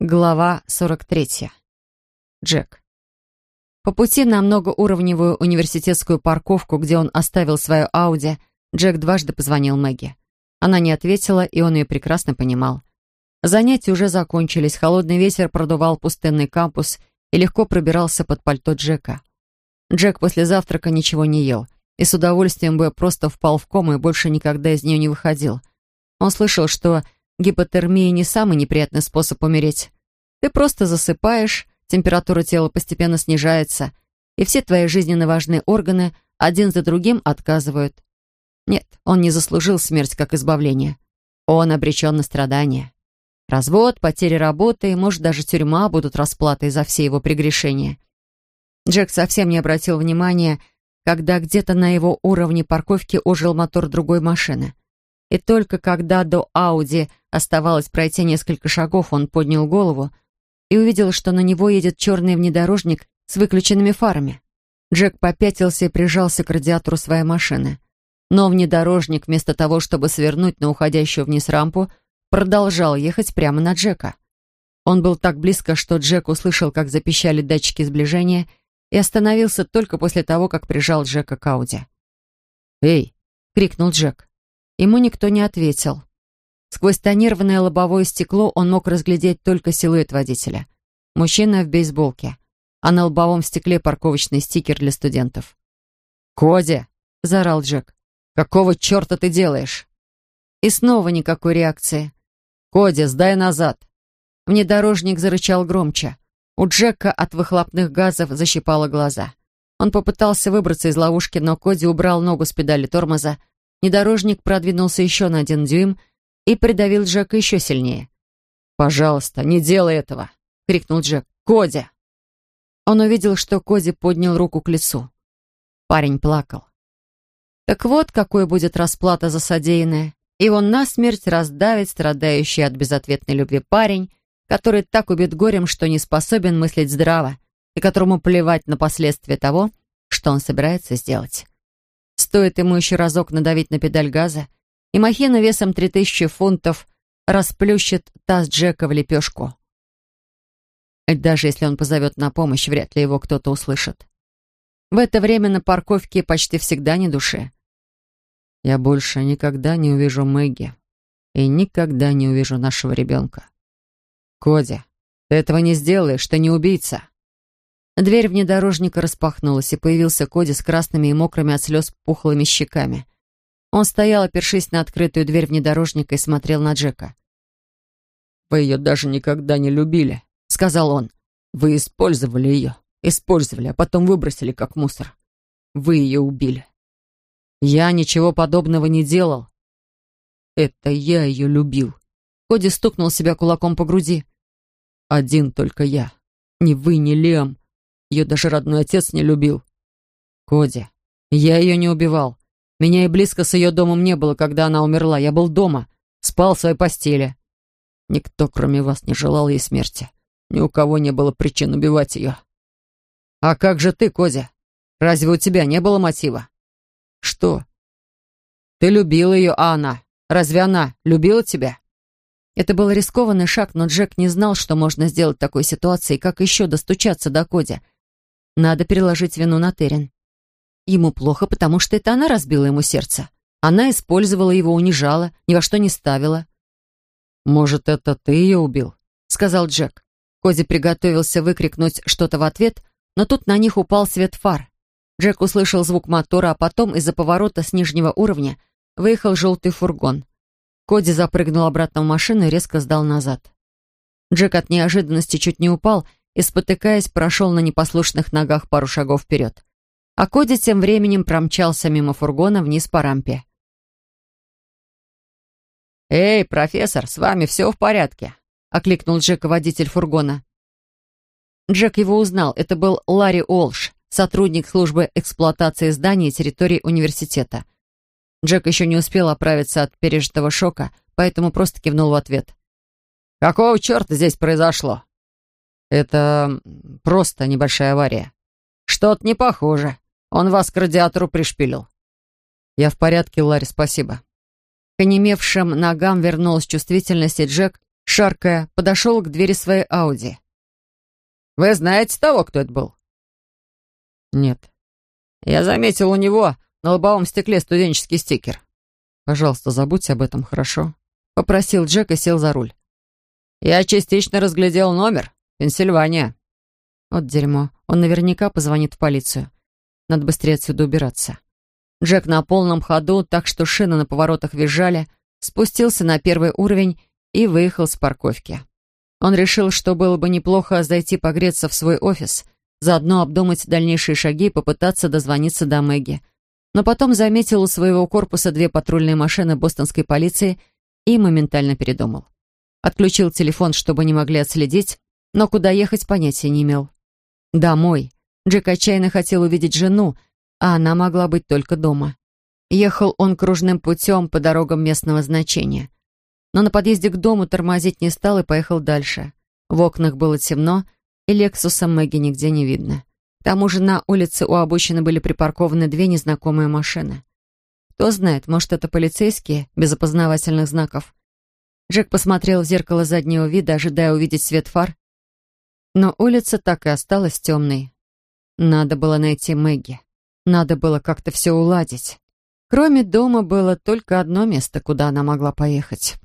Глава 43. Джек. По пути на многоуровневую университетскую парковку, где он оставил свою Ауди, Джек дважды позвонил Мэгги. Она не ответила, и он ее прекрасно понимал. Занятия уже закончились, холодный ветер продувал пустынный кампус и легко пробирался под пальто Джека. Джек после завтрака ничего не ел, и с удовольствием бы просто впал в кому и больше никогда из нее не выходил. Он слышал, что Гипотермия не самый неприятный способ умереть. Ты просто засыпаешь, температура тела постепенно снижается, и все твои жизненно важные органы один за другим отказывают. Нет, он не заслужил смерть как избавление. Он обречен на страдания. Развод, потеря работы и, может, даже тюрьма будут расплатой за все его прегрешения. Джек совсем не обратил внимания, когда где-то на его уровне парковки ожил мотор другой машины. И только когда до Ауди оставалось пройти несколько шагов, он поднял голову и увидел, что на него едет черный внедорожник с выключенными фарами. Джек попятился и прижался к радиатору своей машины. Но внедорожник, вместо того, чтобы свернуть на уходящую вниз рампу, продолжал ехать прямо на Джека. Он был так близко, что Джек услышал, как запищали датчики сближения, и остановился только после того, как прижал Джека к Ауди. «Эй!» — крикнул Джек. Ему никто не ответил. Сквозь тонированное лобовое стекло он мог разглядеть только силуэт водителя. Мужчина в бейсболке, а на лобовом стекле парковочный стикер для студентов. «Коди!» — заорал Джек. «Какого черта ты делаешь?» И снова никакой реакции. «Коди, сдай назад!» Внедорожник зарычал громче. У Джека от выхлопных газов защипало глаза. Он попытался выбраться из ловушки, но Коди убрал ногу с педали тормоза Внедорожник продвинулся еще на один дюйм и придавил Джека еще сильнее. «Пожалуйста, не делай этого!» — крикнул Джек. «Коди!» Он увидел, что Коди поднял руку к лицу. Парень плакал. Так вот, какой будет расплата за содеянное. И он насмерть раздавит страдающий от безответной любви парень, который так убит горем, что не способен мыслить здраво, и которому плевать на последствия того, что он собирается сделать. Стоит ему еще разок надавить на педаль газа, и махина весом 3000 фунтов расплющит таз Джека в лепешку. Даже если он позовет на помощь, вряд ли его кто-то услышит. В это время на парковке почти всегда не души. Я больше никогда не увижу Мэгги и никогда не увижу нашего ребенка. Коди, ты этого не сделаешь, ты не убийца. Дверь внедорожника распахнулась, и появился Коди с красными и мокрыми от слез пухлыми щеками. Он стоял, опершись на открытую дверь внедорожника и смотрел на Джека. «Вы ее даже никогда не любили», — сказал он. «Вы использовали ее, использовали, а потом выбросили как мусор. Вы ее убили». «Я ничего подобного не делал». «Это я ее любил». Коди стукнул себя кулаком по груди. «Один только я. Ни вы, ни Лем. Ее даже родной отец не любил. Коди, я ее не убивал. Меня и близко с ее домом не было, когда она умерла. Я был дома, спал в своей постели. Никто, кроме вас, не желал ей смерти. Ни у кого не было причин убивать ее. А как же ты, Кодя? Разве у тебя не было мотива? Что? Ты любил ее, а она? Разве она любила тебя? Это был рискованный шаг, но Джек не знал, что можно сделать в такой ситуации как еще достучаться до Коди. Надо переложить вину на Терен. Ему плохо, потому что это она разбила ему сердце. Она использовала его, унижала, ни во что не ставила. «Может, это ты ее убил?» — сказал Джек. Коди приготовился выкрикнуть что-то в ответ, но тут на них упал свет фар. Джек услышал звук мотора, а потом из-за поворота с нижнего уровня выехал желтый фургон. Коди запрыгнул обратно в машину и резко сдал назад. Джек от неожиданности чуть не упал и, спотыкаясь, прошел на непослушных ногах пару шагов вперед. А Коди тем временем промчался мимо фургона вниз по рампе. «Эй, профессор, с вами все в порядке?» — окликнул Джека водитель фургона. Джек его узнал. Это был Ларри Олш, сотрудник службы эксплуатации зданий и территории университета. Джек еще не успел оправиться от пережитого шока, поэтому просто кивнул в ответ. «Какого черта здесь произошло?» Это просто небольшая авария. Что-то не похоже. Он вас к радиатору пришпилил. Я в порядке, Ларри, спасибо. К онемевшим ногам вернулась чувствительность, и Джек шаркая, подошел к двери своей Ауди. «Вы знаете того, кто это был?» «Нет». «Я заметил у него на лобовом стекле студенческий стикер». «Пожалуйста, забудьте об этом, хорошо?» Попросил Джек и сел за руль. «Я частично разглядел номер. Пенсильвания». Вот дерьмо. Он наверняка позвонит в полицию. Надо быстрее отсюда убираться. Джек на полном ходу, так что шины на поворотах визжали, спустился на первый уровень и выехал с парковки. Он решил, что было бы неплохо зайти погреться в свой офис, заодно обдумать дальнейшие шаги и попытаться дозвониться до Мэгги. Но потом заметил у своего корпуса две патрульные машины бостонской полиции и моментально передумал. Отключил телефон, чтобы не могли отследить, но куда ехать понятия не имел. Домой. Джек отчаянно хотел увидеть жену, а она могла быть только дома. Ехал он кружным путем по дорогам местного значения. Но на подъезде к дому тормозить не стал и поехал дальше. В окнах было темно, и Лексуса Мэгги нигде не видно. К тому же на улице у обочины были припаркованы две незнакомые машины. Кто знает, может, это полицейские, без опознавательных знаков. Джек посмотрел в зеркало заднего вида, ожидая увидеть свет фар. Но улица так и осталась темной. Надо было найти Мэгги. Надо было как-то все уладить. Кроме дома было только одно место, куда она могла поехать.